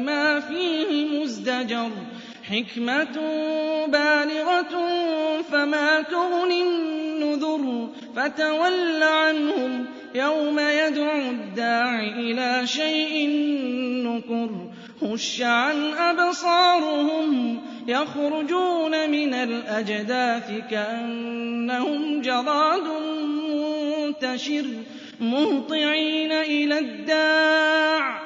ما فيه مزدجر حِكْمَةٌ بَالِغَةٌ فَمَا تُغْنِ النُّذُرُ فَتَوَلَّ عَنْهُمْ يَوْمَ يَدْعُ الدَّاعِ إِلَىٰ شَيْءٍ نُّكُرٍ خُشَّ عَنْ أَبْصَارُهُمْ يَخْرُجُونَ مِنَ الْأَجْدَاثِ كَأَنَّهُمْ جَرَادٌ مُّنتَشِرٌ مُّهْطِعِينَ إِلَى الدَّاعِ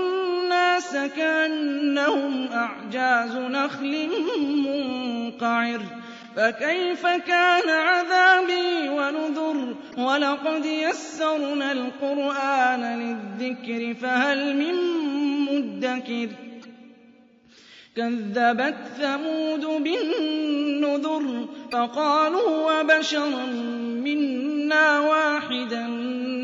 النَّاسَ كَأَنَّهُمْ أَعْجَازُ نَخْلٍ مُّنقَعِرٍ. فَكَيْفَ كَانَ عَذَابِي وَنُذُرِ؟ وَلَقَدْ يَسَّرْنَا الْقُرْآنَ لِلذِّكْرِ فَهَلْ مِن مُّدَّكِرٍ؟ كَذَّبَتْ ثَمُودُ بِالنُّذُرِ فَقَالُوا أَبَشَرًا مِّنَّا وَاحِدًا.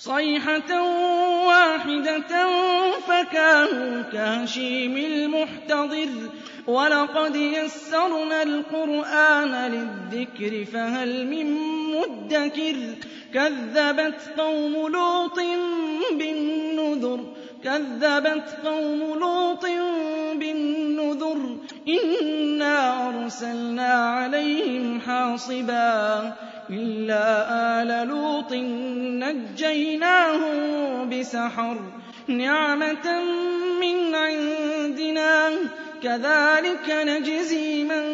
صَيْحَةً وَاحِدَةً فَكَانُوا كَهَشِيمِ الْمُحْتَظِرِ وَلَقَدْ يَسَّرْنَا الْقُرْآنَ لِلذِّكْرِ فَهَلْ مِن مُّدَّكِرٍ كَذَّبَتْ قَوْمُ لُوطٍ بِالنُّذُرِ كَذَّبَتْ قَوْمُ لُوطٍ بِالنُّذُرِ إِنَّا أَرْسَلْنَا عَلَيْهِمْ حَاصِبًا إِلَّا آلَ لُوطٍ نَّجَّيْنَاهُم بِسَحَرٍ نِّعْمَةً مِّنْ عِندِنَا ۚ. كَذَٰلِكَ نَجْزِي مَن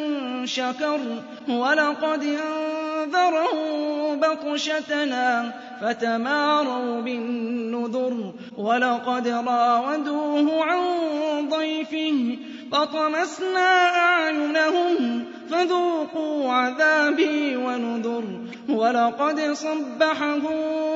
شَكَرَ وَلَقَدْ أَنذَرَهُم بَطْشَتَنَا فَتَمَارَوْا بِالنُّذُرِ وَلَقَدْ رَاوَدُوهُ عَن ضَيْفِهِ فَطَمَسْنَا أَعْيُنَهُمْ فَذُوقُوا عَذَابِي وَنُذُرِ وَلَقَدْ صَبَّحَهُم